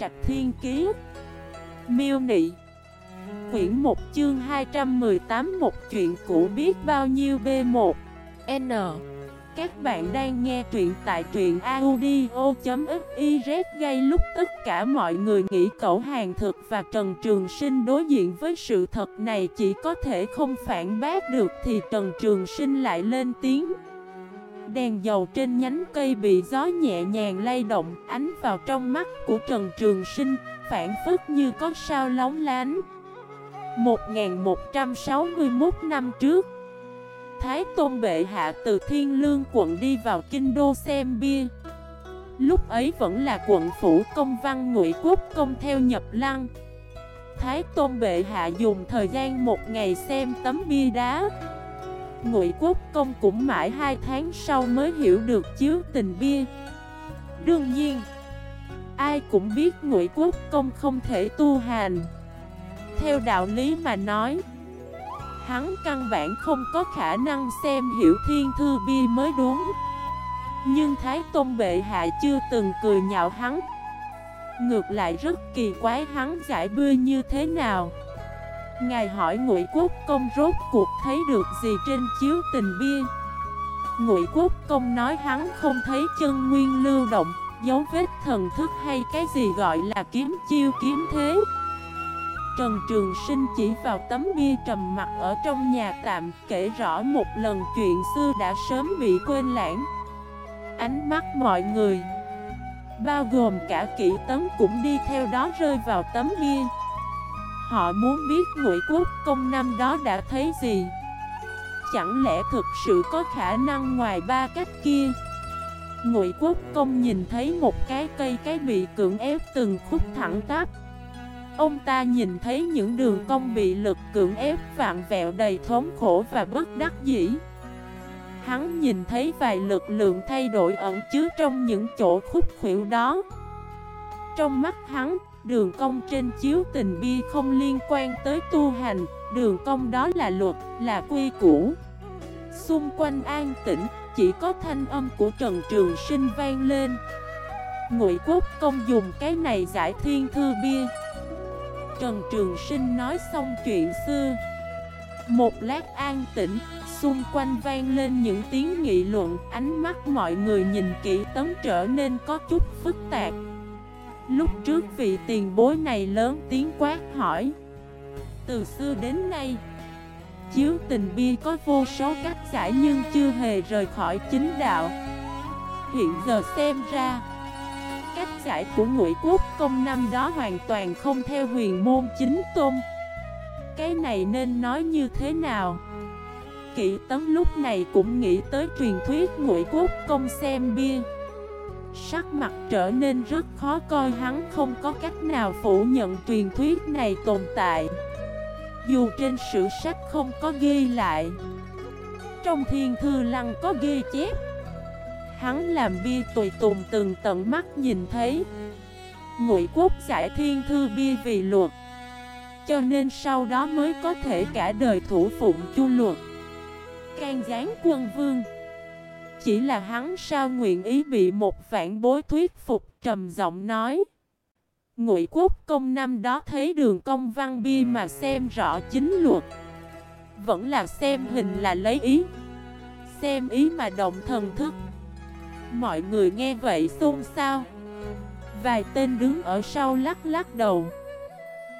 Trạch Thiên Kiế Miêu Nị. Quyển 1 chương 218 Một chuyện cũ biết bao nhiêu B1 N. Các bạn đang nghe truyện tại truyện audio.xyz Gây lúc tất cả mọi người nghĩ cậu hàng thực và Trần Trường Sinh đối diện với sự thật này chỉ có thể không phản bác được thì Trần Trường Sinh lại lên tiếng. Đèn dầu trên nhánh cây bị gió nhẹ nhàng lay động, Ánh vào trong mắt của Trần Trường Sinh, Phản phức như có sao lóng lánh. 1161 năm trước, Thái Tôn Bệ Hạ từ Thiên Lương quận đi vào Kinh Đô xem bia. Lúc ấy vẫn là quận phủ công văn ngụy quốc công theo nhập lăng. Thái Tôn Bệ Hạ dùng thời gian một ngày xem tấm bia đá. Ngụy Quốc Công cũng mãi hai tháng sau mới hiểu được chiếu tình bia. Đương nhiên, Ai cũng biết Ngụy Quốc Công không thể tu hành. Theo đạo lý mà nói, Hắn căn bản không có khả năng xem hiểu thiên thư bia mới đúng. Nhưng Thái Tôn Bệ Hạ chưa từng cười nhạo hắn. Ngược lại rất kỳ quái hắn giải bươi như thế nào. Ngài hỏi Ngụy Quốc Công rốt cuộc thấy được gì trên chiếu tình bia. Ngụy Quốc Công nói hắn không thấy chân nguyên lưu động, Dấu vết thần thức hay cái gì gọi là kiếm chiêu kiếm thế. Trần Trường Sinh chỉ vào tấm bia trầm mặt ở trong nhà tạm, Kể rõ một lần chuyện xưa đã sớm bị quên lãng. Ánh mắt mọi người, Bao gồm cả kỹ tấm cũng đi theo đó rơi vào tấm bia. Họ muốn biết ngụy quốc công năm đó đã thấy gì. Chẳng lẽ thực sự có khả năng ngoài ba cách kia? Ngụy quốc công nhìn thấy một cái cây cái bị cưỡng ép từng khúc thẳng tắp. Ông ta nhìn thấy những đường cong bị lực cưỡng ép vạn vẹo đầy thống khổ và bất đắc dĩ. Hắn nhìn thấy vài lực lượng thay đổi ẩn chứa trong những chỗ khúc khuỷu đó. Trong mắt hắn, Đường cong trên chiếu tình bi không liên quan tới tu hành. Đường cong đó là luật, là quy củ. Xung quanh an tĩnh, chỉ có thanh âm của Trần Trường Sinh vang lên. Ngụy Quốc Công dùng cái này giải thiên thư bia. Trần Trường Sinh nói xong chuyện xưa. Một lát an tĩnh, xung quanh vang lên những tiếng nghị luận. Ánh mắt mọi người nhìn kỹ tấm trở nên có chút phức tạp. Lúc trước vị tiền bối này lớn tiếng quát hỏi, Từ xưa đến nay, Chiếu tình bia có vô số cách giải nhưng chưa hề rời khỏi chính đạo. Hiện giờ xem ra, Cách giải của ngụy quốc công năm đó hoàn toàn không theo huyền môn chính tôn. Cái này nên nói như thế nào? Kỵ tấn lúc này cũng nghĩ tới truyền thuyết ngụy quốc công xem bia. Sắc mặt trở nên rất khó coi, hắn không có cách nào phủ nhận truyền thuyết này tồn tại. Dù trên sử sách không có ghi lại, Trong thiên thư lăng có ghi chép. Hắn làm bia tùy tùng từng tận mắt nhìn thấy. Ngụy quốc giải thiên thư bia vì luật, Cho nên sau đó mới có thể cả đời thủ phụng chu luật. Can gián quân vương chỉ là hắn sao nguyện ý bị một vạn bối thuyết phục, trầm giọng nói. Ngụy quốc công năm đó thấy đường công văn bi mà xem rõ chính luật. Vẫn là xem hình là lấy ý. Xem ý mà động thần thức. Mọi người nghe vậy xôn xao. Vài tên đứng ở sau lắc lắc đầu.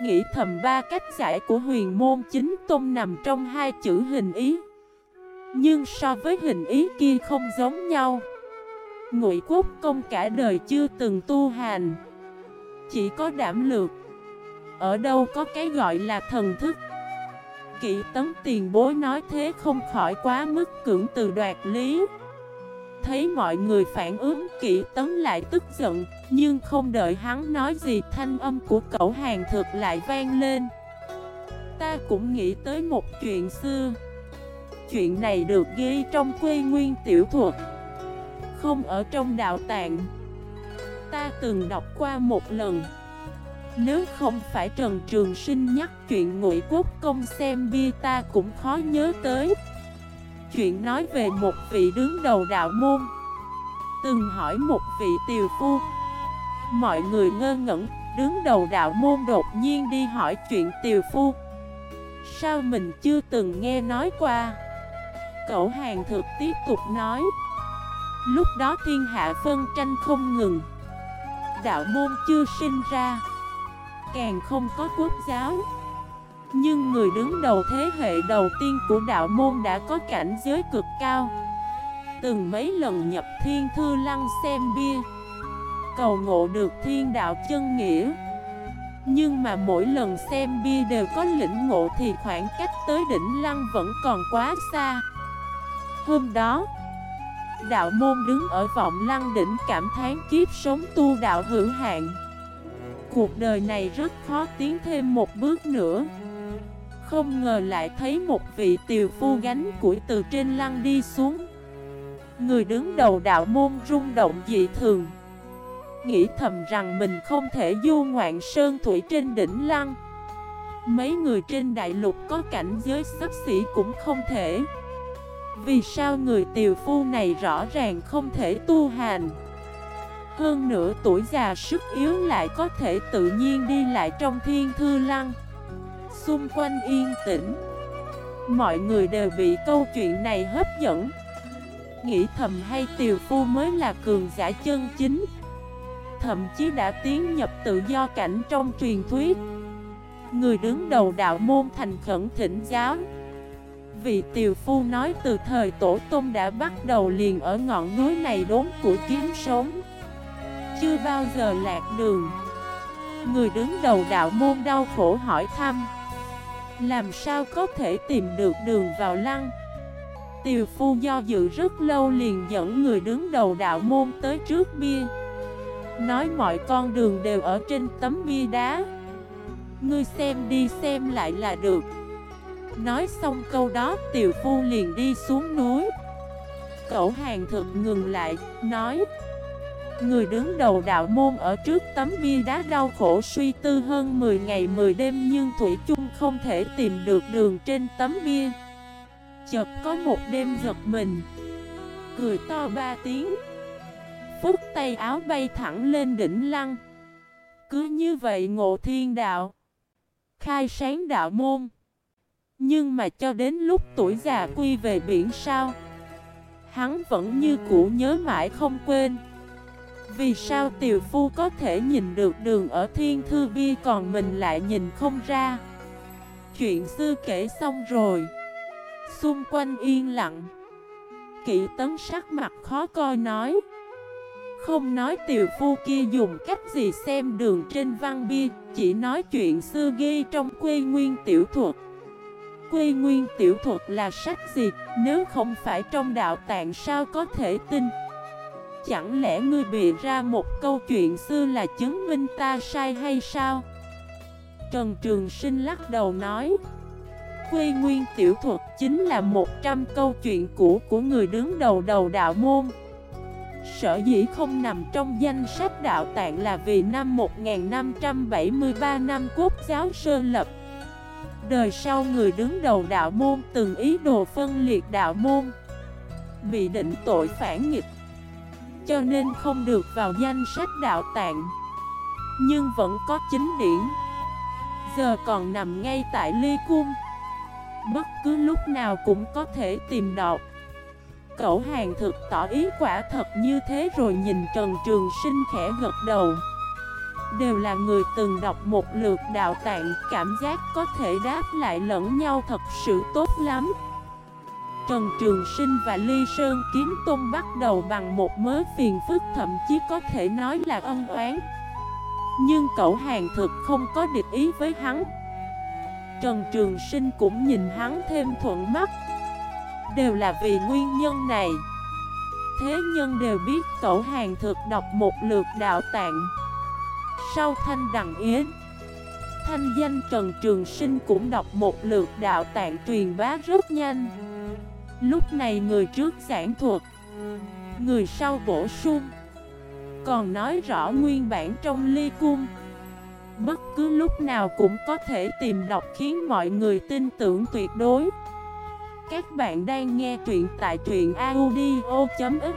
Nghĩ thầm ba cách giải của huyền môn chính tôn nằm trong hai chữ hình ý nhưng so với hình ý kia không giống nhau. Ngụy quốc công cả đời chưa từng tu hành. Chỉ có đảm lược. Ở đâu có cái gọi là thần thức. Kỵ tấn tiền bối nói thế không khỏi quá mức cưỡng từ đoạt lý. Thấy mọi người phản ứng kỵ tấn lại tức giận, Nhưng không đợi hắn nói gì, thanh âm của cậu hàng thực lại vang lên. Ta cũng nghĩ tới một chuyện xưa. Chuyện này được ghi trong quê nguyên tiểu thuật. Không ở trong đạo tạng. Ta từng đọc qua một lần. Nếu không phải Trần Trường Sinh nhắc chuyện ngụy quốc công xem bia ta cũng khó nhớ tới. Chuyện nói về một vị đứng đầu đạo môn. Từng hỏi một vị tiều phu. Mọi người ngơ ngẩn, đứng đầu đạo môn đột nhiên đi hỏi chuyện tiều phu. Sao mình chưa từng nghe nói qua? Cậu hàng thực tiếp tục nói. Lúc đó thiên hạ phân tranh không ngừng. Đạo môn chưa sinh ra. Càng không có quốc giáo. Nhưng người đứng đầu thế hệ đầu tiên của đạo môn đã có cảnh giới cực cao. Từng mấy lần nhập thiên thư lăng xem bia. Cầu ngộ được thiên đạo chân nghĩa. Nhưng mà mỗi lần xem bia đều có lĩnh ngộ thì khoảng cách tới đỉnh lăng vẫn còn quá xa. Hôm đó. Đạo môn đứng ở vọng lăng đỉnh cảm thán kiếp sống tu đạo hữu hạn. Cuộc đời này rất khó tiến thêm một bước nữa. Không ngờ lại thấy một vị tiều phu gánh củi từ trên lăng đi xuống. Người đứng đầu đạo môn rung động dị thường. Nghĩ thầm rằng mình không thể du ngoạn sơn thủy trên đỉnh lăng. Mấy người trên đại lục có cảnh giới sắp xỉ cũng không thể. Vì sao người tiều phu này rõ ràng không thể tu hành? Hơn nữa tuổi già sức yếu lại có thể tự nhiên đi lại trong thiên thư lăng. Xung quanh yên tĩnh. Mọi người đều bị câu chuyện này hấp dẫn. Nghĩ thầm hay tiều phu mới là cường giả chân chính. Thậm chí đã tiến nhập tự do cảnh trong truyền thuyết. Người đứng đầu đạo môn thành khẩn thỉnh giáo. Vị tiều phu nói từ thời tổ tôn đã bắt đầu liền ở ngọn núi này đốn của kiếm sống. Chưa bao giờ lạc đường. Người đứng đầu đạo môn đau khổ hỏi thăm, Làm sao có thể tìm được đường vào lăng? Tiều phu do dự rất lâu liền dẫn người đứng đầu đạo môn tới trước bia. Nói mọi con đường đều ở trên tấm bia đá. Ngươi xem đi, xem lại là được. Nói xong câu đó tiều phu liền đi xuống núi. Cậu hàng thực ngừng lại, nói Người đứng đầu đạo môn ở trước tấm bia đá đau khổ suy tư hơn 10 ngày 10 đêm Nhưng Thủy chung không thể tìm được đường trên tấm bia. Chợt có một đêm giật mình Cười to ba tiếng Phúc tay áo bay thẳng lên đỉnh lăng. Cứ như vậy ngộ thiên đạo Khai sáng đạo môn nhưng mà cho đến lúc tuổi già quy về biển sao? Hắn vẫn như cũ nhớ mãi không quên. Vì sao tiều phu có thể nhìn được đường ở thiên thư bia còn mình lại nhìn không ra? Chuyện xưa kể xong rồi. Xung quanh yên lặng. Kỵ tấn sắc mặt khó coi nói. Không nói tiều phu kia dùng cách gì xem đường trên văn bia, Chỉ nói chuyện xưa ghi trong quê nguyên tiểu thuật. Quê nguyên tiểu thuật là sách gì Nếu không phải trong đạo tạng sao có thể tin? Chẳng lẽ ngươi bịa ra một câu chuyện xưa là chứng minh ta sai hay sao? Trần Trường Sinh lắc đầu nói, Quê nguyên tiểu thuật chính là 100 câu chuyện cũ của người đứng đầu đầu đạo môn. Sở dĩ không nằm trong danh sách đạo tạng là vì năm 1573 năm quốc giáo sơ lập Đời sau người đứng đầu đạo môn từng ý đồ phân liệt đạo môn, Bị định tội phản nghịch, Cho nên không được vào danh sách đạo tạng. Nhưng vẫn có chính điển Giờ còn nằm ngay tại ly cung. Bất cứ lúc nào cũng có thể tìm đọc. Cậu hàng thực tỏ ý quả thật như thế rồi nhìn Trần Trường Sinh khẽ gật đầu. Đều là người từng đọc một lượt đạo tạng, Cảm giác có thể đáp lại lẫn nhau thật sự tốt lắm. Trần Trường Sinh và Ly Sơn Kiếm Tôn bắt đầu bằng một mớ phiền phức, thậm chí có thể nói là ân oán. Nhưng cậu hàng thực không có địch ý với hắn. Trần Trường Sinh cũng nhìn hắn thêm thuận mắt. Đều là vì nguyên nhân này. Thế nhân đều biết cậu hàng thực đọc một lượt đạo tạng. Sau thanh đằng yến, Thanh danh Trần Trường Sinh cũng đọc một lượt đạo tạng truyền bá rất nhanh. Lúc này người trước giảng thuật, Người sau bổ sung, Còn nói rõ nguyên bản trong ly cung. Bất cứ lúc nào cũng có thể tìm đọc khiến mọi người tin tưởng tuyệt đối. Các bạn đang nghe truyện tại truyện audio.fif